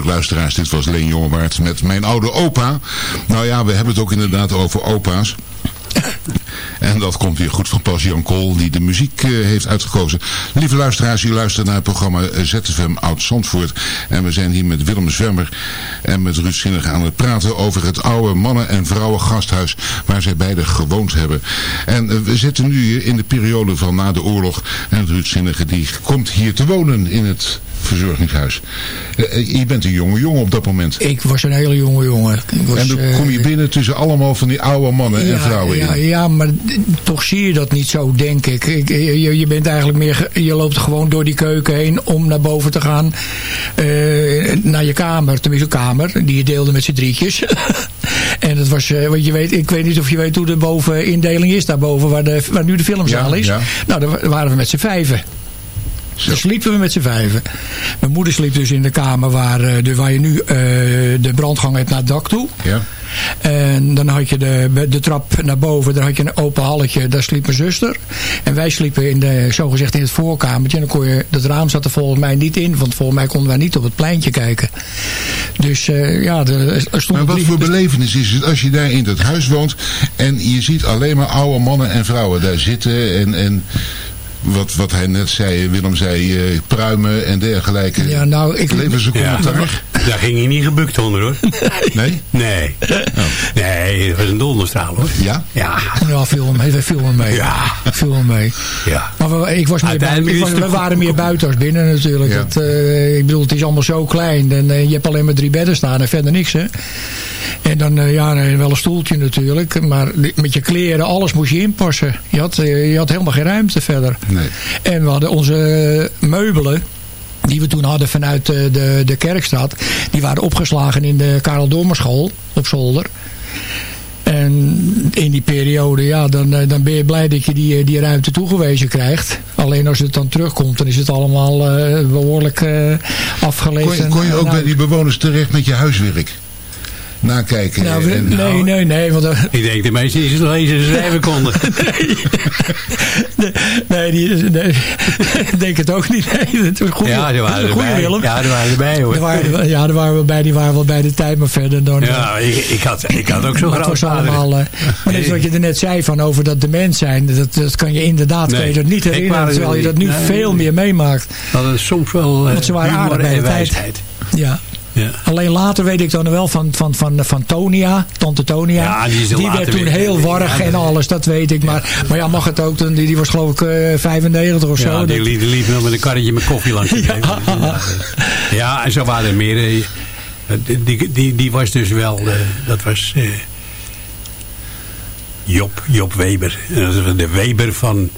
luisteraars, dit was Leen Jongewaard met mijn oude opa. Nou ja, we hebben het ook inderdaad over opa's. En dat komt weer goed van pas Jan Kool, die de muziek eh, heeft uitgekozen. Lieve luisteraars, u luistert naar het programma ZFM Oud Zandvoort. En we zijn hier met Willem Zwemmer en met Ruud Zinnig aan het praten over het oude mannen- en vrouwen gasthuis waar zij beide gewoond hebben. En eh, we zitten nu in de periode van na de oorlog. En Ruud Zinnige die komt hier te wonen in het verzorgingshuis. Eh, eh, je bent een jonge jongen op dat moment. Ik was een hele jonge jongen. Was, En dan eh, kom je binnen tussen allemaal van die oude mannen en vrouwen ja, in. ja, maar toch zie je dat niet zo, denk ik. ik je, je bent eigenlijk meer, je loopt gewoon door die keuken heen om naar boven te gaan. eh, naar je kamer, tenminste een kamer, die je deelde met z'n drietjes. en dat was, eh, want je weet, ik weet niet of je weet hoe de bovenindeling is daarboven, waar, de, waar nu de filmzaal Ja, is. Nou, daar waren we met z'n vijven. Zo. Dan sliepen we met z'n vijven. Mijn moeder sliep dus in de kamer waar, eh, de, waar je nu eh, de brandgang hebt naar het dak toe. Ja. En dan had je de, de trap naar boven, daar had je een open halletje, daar sliep mijn zuster. En wij sliepen in de, zogezegd in het voorkamertje. En dan kon je, dat raam zat er volgens mij niet in, want volgens mij konden wij niet op het pleintje kijken. Dus eh, ja, er, er Maar wat voor belevenis is het als je daar in dat huis woont en je ziet alleen maar oude mannen en vrouwen daar zitten en, en wat, wat hij net zei, Willem zei, eh, pruimen en dergelijke. Ja, nou, ik, Leven ze Ja, commentaar? daar ging hij niet gebukt onder hoor. Nee? Nee. Nee, dat was een donderstraal hoor. Ja? Ja. ja, viel hem, hij viel hem mee. Ja. Viel hem mee. Ja. Maar we, ik was meer buiten, ik was, we waren meer buiten als binnen natuurlijk. Ja. Dat, eh, ik bedoel, het is allemaal zo klein. En eh, je hebt alleen maar drie bedden staan en verder niks. Hè. En dan eh, ja, wel een stoeltje natuurlijk. Maar met je kleren, alles moest je inpassen. Je had, eh, je had helemaal geen ruimte verder. Nee. En we hadden onze meubelen die we toen hadden vanuit eh, de, de Kerkstraat. Die waren opgeslagen in de Karel Dormerschool op zolder. En in die periode, ja, dan, dan ben je blij dat je die, die ruimte toegewezen krijgt. Alleen als het dan terugkomt, dan is het allemaal eh, behoorlijk eh afgeleefd. Kon je, kon je ook bij die bewoners terecht met je huiswerk? Nakijken. Nou, we- en, nee, nee, nee. Want, eh, Ik denk de meeste die het lezen en schrijven konden. nee, nee, die, nee, ik denk het ook niet. Nee, het was goede, Ja, die waren een goede erbij. Willem. Ja, die waren erbij hoor. Daar waren, ja, daar waren we bij. Die waren wel bij de tijd, maar verder dan... Ja, ik, ik, had, ik had ook zo'n Maar het was grootvader. allemaal... eh, maar net wat je er net zei van over dat dement zijn. Dat, dat kan je inderdaad Nee, kan je dat niet herinneren. Terwijl je dat nu veel meer meemaakt. Dat is soms wel eh, Want ze waren aardig bij de tijd. Ja. Ja. Alleen later weet ik dan wel van, van, van, van Tonia, tante Tonia. Ja, die is later werd toen weer- heel warrig Ja, en alles, dat weet ik. Maar, maar ja, mag het ook, dan- die, die was geloof ik eh, 95 of zo. Ja, die die liep nog met een karretje met koffie langs. de ja, en zo waren er meer. eh, Die, die, die, die was dus wel, eh, dat was eh, Job, Job Weber. Dat was de Weber van,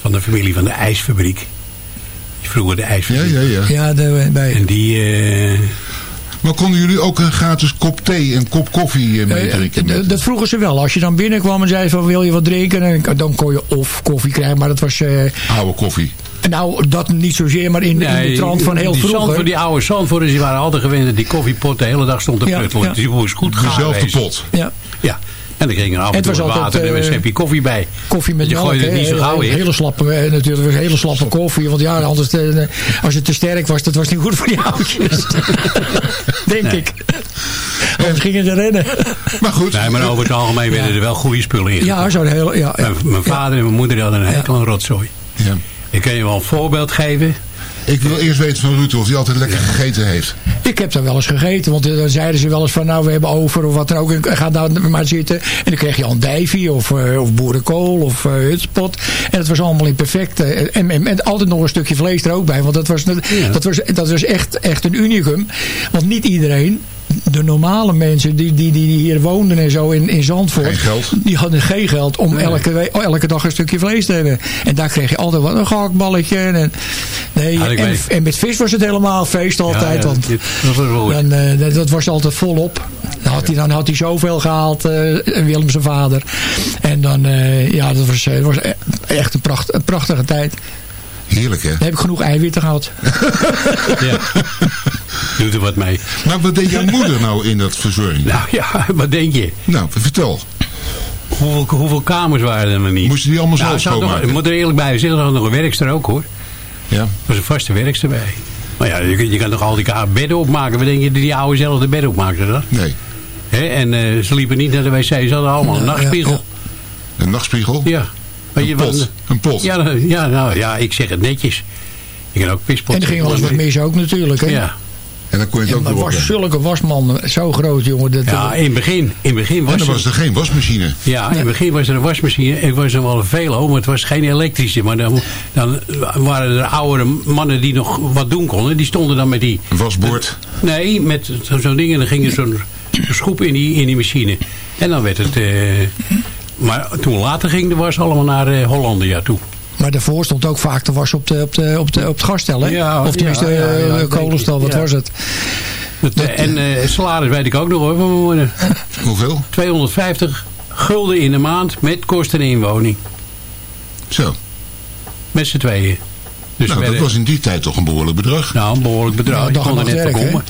van de familie van de ijsfabriek. Vroeger de ja, ijsfabriek. ja, ja. ja, de, bij, En die, eh, Maar konden jullie ook een gratis kop thee en kop koffie eh, meedrinken? Eh, met- dat vroegen ze wel. Als je dan binnenkwam en zei van wil je wat drinken, dan, dan kon je of koffie krijgen. Maar dat was, eh, Oude koffie. Nou, dat niet zozeer, maar in, in de trant van heel die vroeger. Zandvoort, die oude Zandvoorters die waren altijd gewend dat die koffiepot de hele dag stond te Ja, pruttelen. ja. Die moest goed gaan Dezelfde pot. Ja, Ja. En dan ging er af en Het toe was wat altijd, water en een eh, schepje koffie bij. koffie met Je melk. gooide het niet zo gauw in. Hele slappe, eh, natuurlijk, hele slappe koffie. Want ja, anders, eh, als het te sterk was, dat was niet goed voor die oudjes. Denk ik. Anders gingen ze rennen. Maar goed. Nee, maar over het algemeen werden er wel goede spullen in. Ja, zo heel, ja, ja. Mijn, mijn vader en mijn moeder die hadden een hekel aan rotzooi. Ja. Ik kan je wel een voorbeeld geven. Ik wil eerst weten van Ruud of hij altijd lekker gegeten heeft. Ik heb daar wel eens gegeten, want eh, dan zeiden ze wel eens van nou we hebben over of wat dan ook. En Ga daar maar zitten. En dan kreeg je andijvie of, eh, of boerenkool of eh hutspot. En het was allemaal in perfect. eh, en, en, en altijd nog een stukje vlees er ook bij. Want dat was, dat was, dat was echt, echt een unicum. Want niet iedereen de normale mensen die, die, die hier woonden en zo in, in Zandvoort. Die hadden geen geld om elke, we- elke dag een stukje vlees te hebben. En daar kreeg je altijd wat een gehaktballetje. En, nee, Ja, en, en met vis was het helemaal feest altijd. Ja, want dit- dat was eh, dat, was altijd volop. Dan had, hij, dan had hij zoveel gehaald, eh, Willem zijn vader. En dan, eh, ja, dat was, eh, was e- echt een, pracht, een prachtige tijd. Heerlijk hè. Dan heb ik genoeg eiwitten gehad. Ja. Doet er wat mee. Maar wat deed jouw moeder nou in dat verzorging? Nou ja, wat denk je? Nou, vertel. Hoeveel, hoeveel kamers waren er niet? Moesten die allemaal nou, zelf nog? Ik moet er eerlijk bij zeggen, er had nog een werkster ook hoor. Ja. Er was een vaste werkster bij. Maar ja, je, je kan toch al die bedden opmaken. Wat denk je, die oude zelf de bedden opmaakten dan? Nee. Hè? En eh, ze liepen niet naar de wc, ze hadden allemaal een Ja, nachtspiegel. ja, Ja. Een nachtspiegel? Weet Een pot. Een pot. Ja, nou, ja, nou, ja, ik zeg het netjes. Je kan ook pispot. En er ging wel eens wat mis ook natuurlijk. Hè? Ja. En dan kon je het En ook was zulke wasman, zo groot jongen. Dat, ja, in het begin, in het begin was, En dan er- was er geen wasmachine. Ja, in het begin was er een wasmachine. Het was er wel een velo, maar het was geen elektrische. Maar dan, dan waren er oudere mannen die nog wat doen konden. Die stonden dan met die... Een wasbord. Nee, met zo- zo'n ding en dan ging er zo'n zo'n schroep in die, in die machine. En dan werd het... eh, maar toen later ging de was allemaal naar eh Hollandia toe. Maar daarvoor stond ook vaak de was op, de, op, de, op, de, op het gasstel. Hè? Ja, of tenminste ja, ja, ja, eh, kolenstel, wat ja. was het? Eh, en eh, salaris weet ik ook nog hoor van mijn moeder. Hoeveel? 250 gulden in de maand met kosten en inwoning. Zo. Met z'n tweeën. Dus Nou, dat was in die tijd toch een behoorlijk bedrag. Nou, een behoorlijk bedrag. Nou, je kon er net voor werk, komen.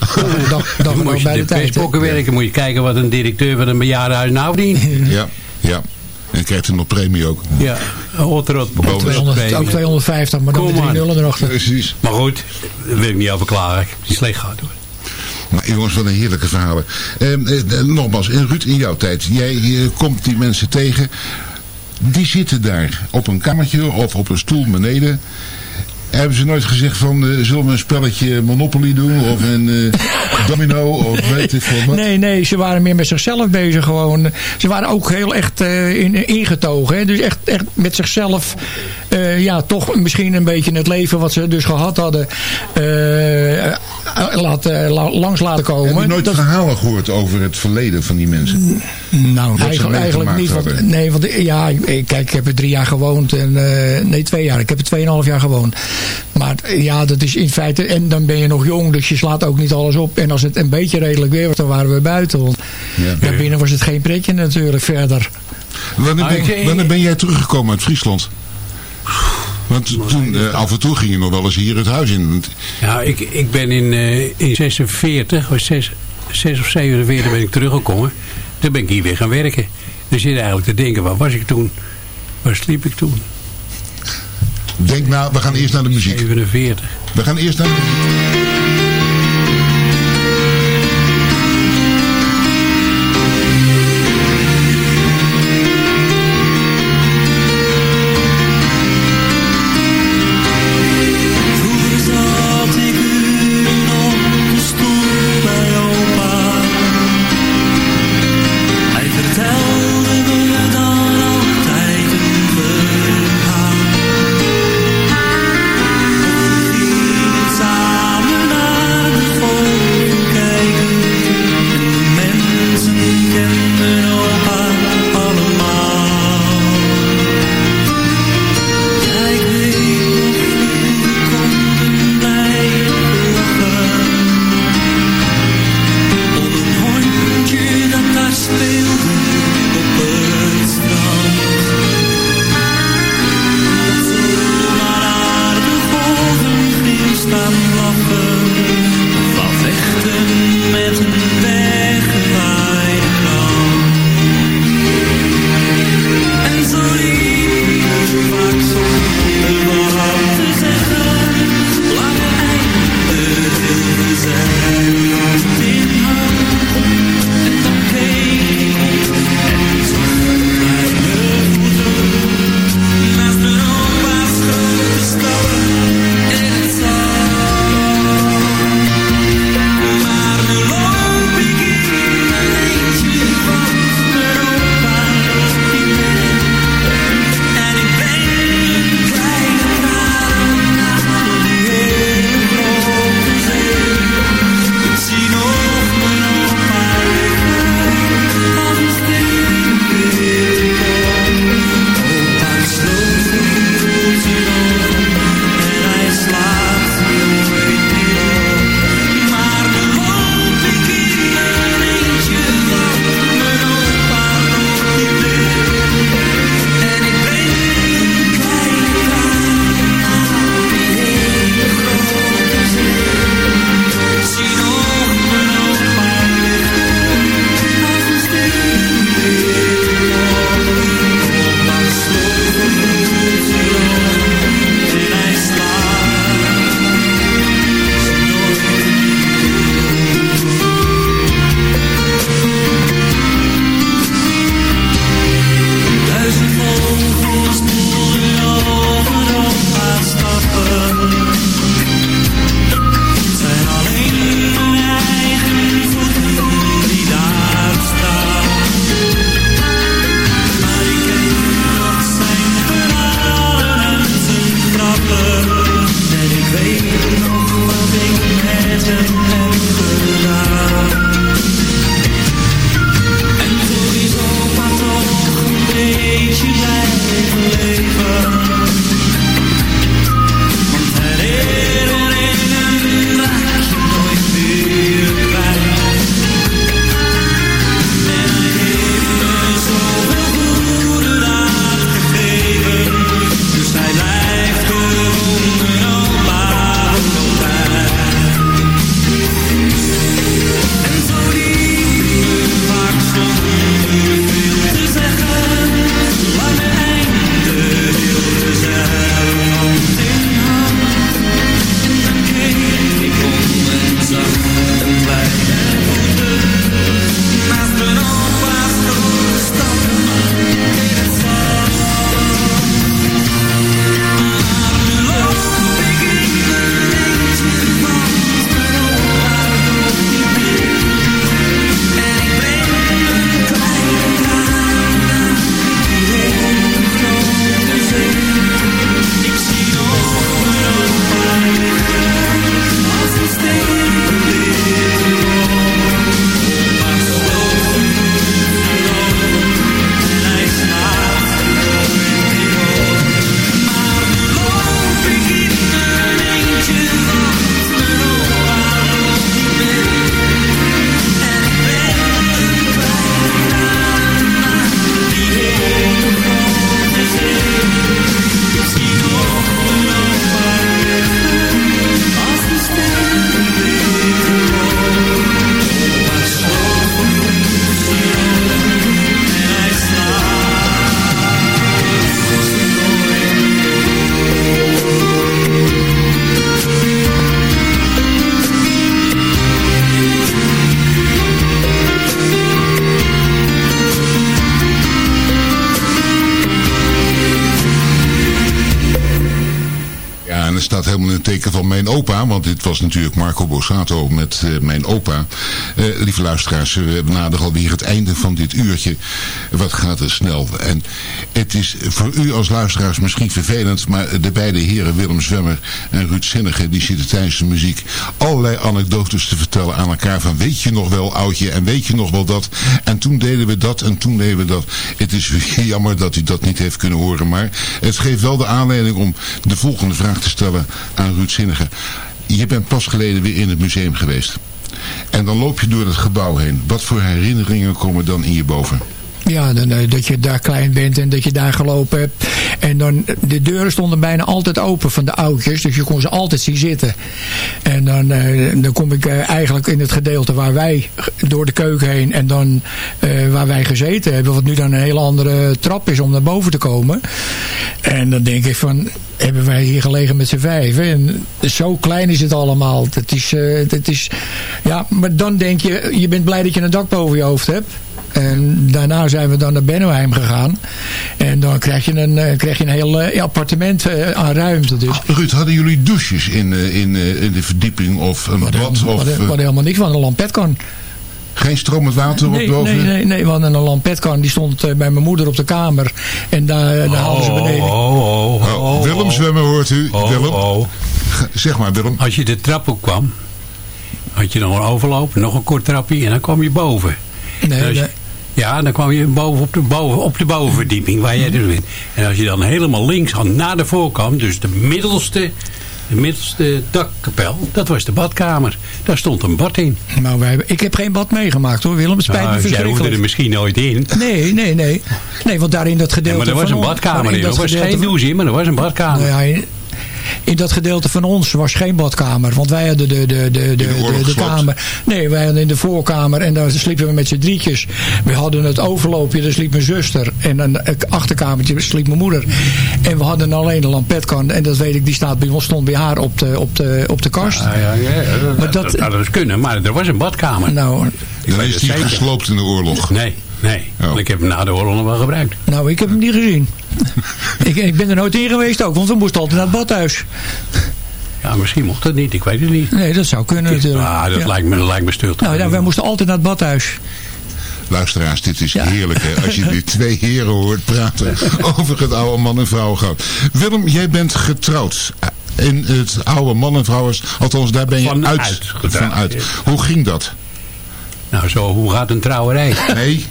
Dag, dag Dan moest je bij de de tijd. werken. Moet je kijken wat een directeur van een bejaardenhuis nou verdient. Ja, ja. En krijgt er nog premie ook. Ja, Otrot. Bonus. 200, ook 250, maar dan met drie nullen erachter. Precies. Maar goed, daar wil ik niet over klagen. Slecht gehad hoor. Maar jongens, wat een heerlijke verhalen. Ehm, eh, eh, nogmaals, en Ruud, in jouw tijd. Jij eh, komt die mensen tegen. Die zitten daar op een kamertje of op een stoel beneden. Hebben ze nooit gezegd van, eh, zullen we een spelletje Monopoly doen? Of een eh, domino? Of weet ik veel wat? Nee, nee, ze waren meer met zichzelf bezig gewoon. Ze waren ook heel echt eh, in, ingetogen. Hè? Dus echt, echt met zichzelf, ja, toch misschien een beetje het leven wat ze dus gehad hadden, eh, laten, la- langs laten komen. Heb je nooit Dat- verhalen gehoord over het verleden van die mensen? Nou, eigenlijk, eigenlijk niet. Want, nee, want ja, ik- kijk, ik heb er drie jaar gewoond. En, nee, twee jaar. Ik heb er tweeënhalf jaar gewoond. Maar ja, dat is in feite... En dan ben je nog jong, dus je slaat ook niet alles op. En als het een beetje redelijk weer was, dan waren we buiten. Want Ja. ja, binnen was het geen pretje natuurlijk verder. Wanneer ben, Oké. wanneer ben jij teruggekomen uit Friesland? Want toen, eh, af en toe ging je nog wel eens hier het huis in. Ja, ik, ik ben in, eh, in 46, was 6, 6 of 47 ben ik teruggekomen. Toen ben ik hier weer gaan werken. Dus je zit eigenlijk te denken, waar was ik toen? Waar sliep ik toen? Denk nou, we gaan eerst naar de muziek. 47. We gaan eerst naar de muziek. Helemaal in het teken van mijn opa. Want dit was natuurlijk Marco Borsato met eh, mijn opa. Eh, lieve luisteraars, we benaderen alweer het einde van dit uurtje. Wat gaat er snel. En het is voor u als luisteraars misschien vervelend. Maar de beide heren Willem Zwemmer en Ruud Zinnige... die zitten tijdens de muziek allerlei anekdotes te vertellen aan elkaar. Van weet je nog wel oudje en weet je nog wel dat. En toen deden we dat en toen deden we dat. Het is jammer dat u dat niet heeft kunnen horen. Maar het geeft wel de aanleiding om de volgende vraag te stellen aan Ruud Zinnige. Je bent pas geleden weer in het museum geweest. En dan loop je door het gebouw heen. Wat voor herinneringen komen dan in je boven? Ja, eh, dat je daar klein bent en dat je daar gelopen hebt. En dan, de deuren stonden bijna altijd open van de oudjes. Dus je kon ze altijd zien zitten. En dan, eh, dan kom ik eh, eigenlijk in het gedeelte waar wij door de keuken heen. En dan waar wij gezeten hebben. Wat nu dan een hele andere trap is om naar boven te komen. En dan denk ik van, hebben wij hier gelegen met z'n vijven. En zo klein is het allemaal. Het is, het is, ja, maar dan denk je, je bent blij dat je een dak boven je hoofd hebt. En daarna zijn we dan naar Bennoheim gegaan. En dan krijg je een, eh, krijg je een heel eh, appartement eh, aan ruimte. Dus. Ruud, hadden jullie douches in, eh, in, eh, in de verdieping of een bad? hadden, we Of, hadden- eh, hadden helemaal niks van een lampetkan. geen stromend water Nee, op boven? nee, nee, nee, we hadden een lampetkan. Die stond eh, bij mijn moeder op de kamer. En daar, daar haalden ze beneden. oh, oh, oh, Oh, Willem zwemmen hoort u. oh, Willem, oh. zeg maar Willem. Als je de trap op kwam, had je nog een overloop, nog een kort trapje en dan kwam je boven. Nee, je- nee. Ja, dan kwam je boven op de, boven, op de bovenverdieping waar jij dus bent. En als je dan helemaal links had naar de voorkant, dus de middelste, de middelste dakkapel, dat was de badkamer. Daar stond een bad in. Maar wij, ik heb geen bad meegemaakt hoor Willem. Spijt Nou, me jij hoefde verschrikkelijk. er misschien nooit in. Nee, nee, nee. Nee, want daar in dat Ja, gedeelte maar er was een badkamer in. Er was geen douche in, maar er was een badkamer. Nou ja, in, dat gedeelte van ons was geen badkamer. Want wij hadden de, de, de, de, de, de kamer. Nee, wij hadden in de voorkamer. En daar sliepen we met z'n drietjes. We hadden het overloopje. Daar sliep mijn zuster. En een achterkamertje sliep mijn moeder. En we hadden alleen een lampetkan. En dat weet ik, die staat bij ons, stond bij haar op de, op de, op de kast. Ja, ja, ja, dat, Maar dat- dat, dat, dat kunnen, maar er was een badkamer. Nou, Dan is die gesloopt in de oorlog. Nee, nee. Oh. Want ik heb hem na de oorlog nog wel gebruikt. nou, ik heb hem niet gezien. ik, ik ben er nooit in geweest ook. Want we moesten altijd naar het badhuis. Ja, misschien mocht dat niet, ik weet het niet. Nee, dat zou kunnen natuurlijk. Ah, dat, Ja. lijkt me, dat lijkt me stil. Nou, ja, wij moesten altijd naar het badhuis. Luisteraars, dit is Ja. heerlijk hè. Als je die twee heren hoort praten over het oude man en vrouw goud. Willem, jij bent getrouwd. In het oude man en vrouwers, althans daar ben je Vanuit uit. Vanuit. Hoe ging dat? Nou, zo, hoe gaat een trouwerij? Nee.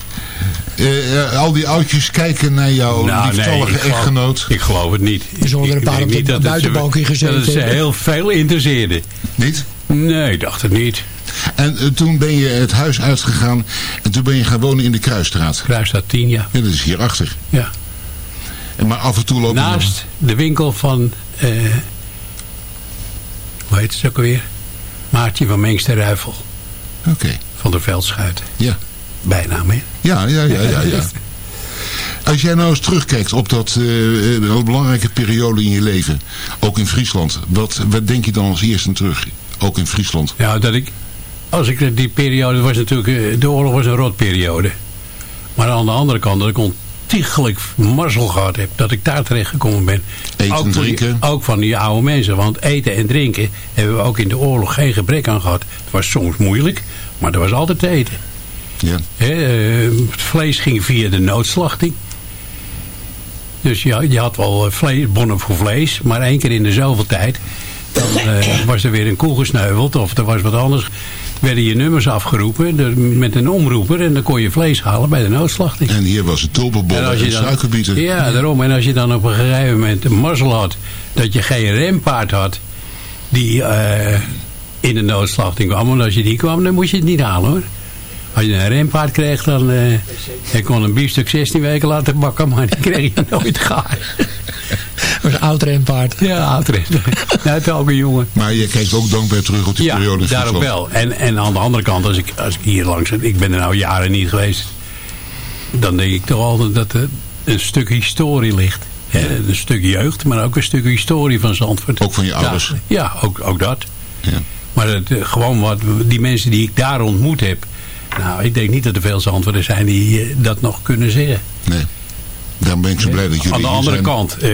Eh, eh, al die oudjes kijken naar jouw Nou, lieftallige ik geloof- echtgenoot. Ik geloof het niet. Er er Ik een paar op de niet dat het ze- buitenbankje gezeten Dat het ze heel veel interesseerde. Niet? Nee, ik dacht het niet. En eh, toen ben je het huis uitgegaan en toen ben je gaan wonen in de Kruisstraat. Kruisstraat 10, ja. Ja, dat is hierachter. ja. En Maar af en toe loop je nog- Naast de winkel van... eh hoe heet het ook alweer? Maartje van Mengster Ruifel. Oké, Van de Veldschuiten. ja. Bijnaam, hè? Ja, ja, ja, ja, ja. Als jij nou eens terugkijkt op dat een belangrijke periode in je leven, ook in Friesland, wat, wat denk je dan als eerste terug? Ook in Friesland. Ja, dat ik... Als ik die periode... was natuurlijk... eh, De oorlog was een rotperiode. Maar aan de andere kant... dat ik ontiegelijk mazzel gehad heb... dat ik daar terecht gekomen ben. Eten, ook, drinken. ook van die oude mensen. Want eten en drinken... hebben we ook in de oorlog geen gebrek aan gehad. Het was soms moeilijk... maar er was altijd te eten. Ja. Eh, het vlees ging via de noodslachting. Dus je, je had wel eh, vlees, bonnen voor vlees, maar één keer in de zoveel tijd. Dan eh, was er weer een koe gesneuveld of er was wat anders. Werden je nummers afgeroepen de- met een omroeper en dan kon je vlees halen bij de noodslachting. En hier was het En tulpenbollen als en je dan- suikerbieten. Ja, daarom. En als je dan op een gegeven moment een mazzel had dat je geen rempaard had die eh, in de noodslachting kwam. Want als je die kwam, dan moest je het niet halen hoor. Als je een rempaard kreeg, dan je kon een biefstuk 16 weken laten bakken, maar die kreeg je nooit gaar. Dat was een oud renpaard. Ja. Nou, het ook een jongen. Maar je kijkt ook dankbaar terug op die Ja, periode in daarop wel. En, en aan de andere kant, als ik, als ik hier langs ik ben er nou jaren niet geweest, dan denk ik toch altijd dat er een stuk historie ligt. Hè, Een stuk jeugd, maar ook een stuk historie van Zandvoort. Ook van je ouders. Ja, ja ook, ook dat. Ja. Maar het, eh, gewoon wat, die mensen die ik daar ontmoet heb, nou, ik denk niet dat er veel Zandvoorters zijn die eh, dat nog kunnen zeggen. Nee. Daarom ben ik zo blij dat jullie Aan de andere zijn. kant, eh,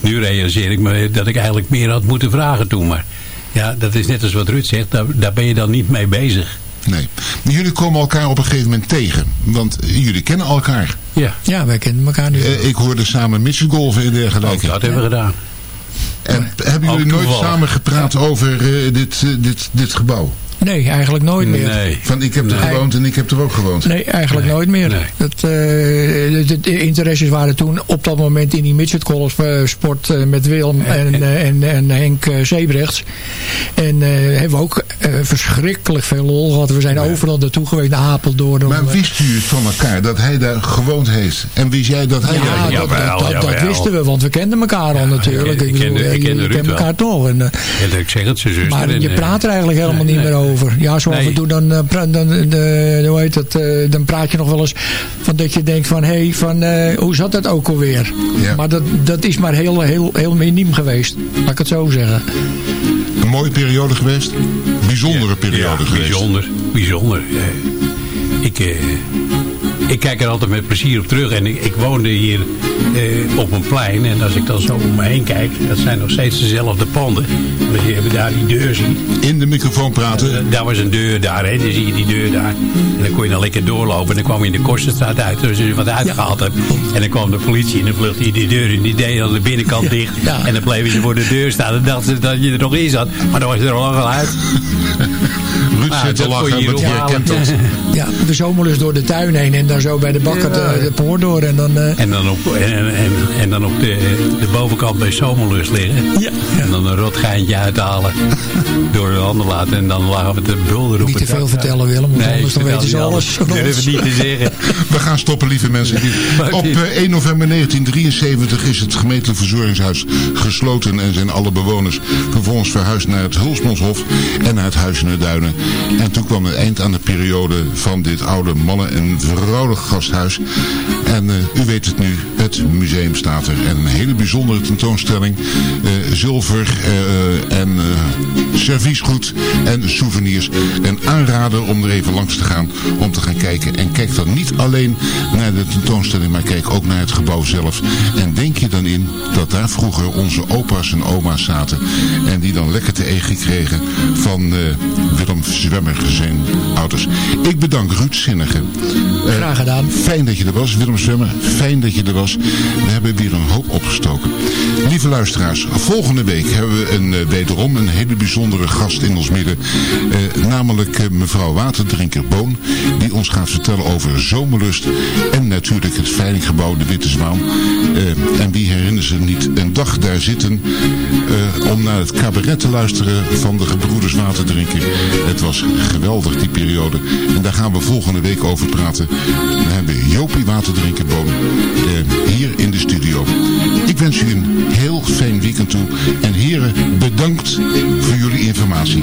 nu realiseer ik me dat ik eigenlijk meer had moeten vragen toen. Maar ja, dat is net als wat Ruud zegt, daar, daar ben je dan niet mee bezig. Nee. Maar jullie komen elkaar op een gegeven moment tegen. Want jullie kennen elkaar. Ja, Ja, wij kennen elkaar nu. Eh, ik hoorde samen midgetgolven en ook dergelijke. dat hebben we gedaan. En hebben jullie nooit samen gepraat over eh, dit, dit, dit gebouw? Nee, eigenlijk nooit meer. Nee. Van ik heb er Nee. gewoond en ik heb er ook gewoond. Nee, eigenlijk Nee, nooit meer. nee. Dat, eh, de, de interesses waren toen op dat moment in die midgetgolf eh, sport eh, met Willem en, en, en Henk uh, Zebrechts. En eh, hebben we ook eh, verschrikkelijk veel lol gehad. We zijn overal naartoe geweest, naar Apeldoorn. Maar wist u het van elkaar dat hij daar gewoond heeft? En wist jij dat hij ja, daar dat, jawel, dat, dat, wisten we, want we kenden elkaar al natuurlijk. ik- ik ik wel. elkaar toch. En, Ja, ik zeg het, zijn zuster. maar en, je praat er eigenlijk helemaal nee, niet meer nee. Over. Ja, zo af Nee. en toe dan, eh, dan, de, hoe heet dat, eh, dan praat je nog wel eens van dat je denkt van, hé, hey, van, eh, hoe zat dat ook alweer? Ja. Maar dat, dat is maar heel, heel, heel miniem geweest, laat ik het zo zeggen. Een mooie periode geweest? Bijzondere periode ja, geweest. bijzonder, bijzonder. Eh, ik, eh, ik kijk er altijd met plezier op terug. En ik, ik woonde hier eh, op een plein. En als ik dan zo om me heen kijk, dat zijn nog steeds dezelfde panden. En als je daar die deur ziet. In de microfoon praten. Eh, daar was een deur daar, hè. Dan zie je die deur daar. En dan kon je dan lekker doorlopen. En dan kwam je in de Kostenstraat uit. Dus je wat uitgehaald hebt. En dan kwam de politie en dan vluchtte je die deur in. Die deed aan de binnenkant dicht. Ja. En dan bleven ze voor de deur staan. En dachten ze dat je er nog in zat. Maar dan was je er al lang al uit. Ruud zit te je lachen, hier want je dat. Ja, de zomerlust door de tuin heen en dan zo bij de bakker de, de poort door. En dan, eh, En dan op, en, en, en dan op de, de bovenkant bij Zomerlust liggen. Ja. En dan een rotgeintje uithalen. door de handen laten. En dan lagen we te bulder op niet te veel vertellen Willem, want Nee, anders dan weten ze alles. Het niet te zeggen. We gaan stoppen, lieve mensen. Op eh, 1 november 1973 is het gemeentelijk verzorgingshuis gesloten en zijn alle bewoners vervolgens verhuisd naar het Hulsmanshof en naar het Huis in de Duinen. En toen kwam het eind aan de periode van dit oude mannen- en gasthuis. En eh, u weet het nu, het museum staat er. En een hele bijzondere tentoonstelling. eh, zilver eh, en serviesgoed en souvenirs. Een aanrader om er even langs te gaan om te gaan kijken. En kijk dan niet alleen naar de tentoonstelling, maar kijk ook naar het gebouw zelf. En denk je dan in dat daar vroeger onze opa's en oma's zaten. En die dan lekker te eten kregen van Willem Zwemmer, zijn ouders. Ik bedank Ruud Zinnige. Eh, Graag gedaan. Fijn dat je er was, Willem Zwemmer. Fijn dat je er was. We hebben weer een hoop opgestoken. Lieve luisteraars, volgende week hebben we een, eh, wederom een hele bijzondere gast in ons midden. Eh, namelijk mevrouw Waterdrinker Boon. Die ons gaat vertellen over zomerlust. En natuurlijk het veilinggebouw De Witte Zwaan. En wie herinnert zich niet een dag daar zitten om naar het cabaret te luisteren van de gebroeders Waterdrinker. Het was geweldig die periode. En daar gaan we volgende week over praten. Dan hebben we Jopie Waterdrinkerboom eh, hier in de studio. Ik wens u een heel fijn weekend toe. En heren, bedankt voor jullie informatie.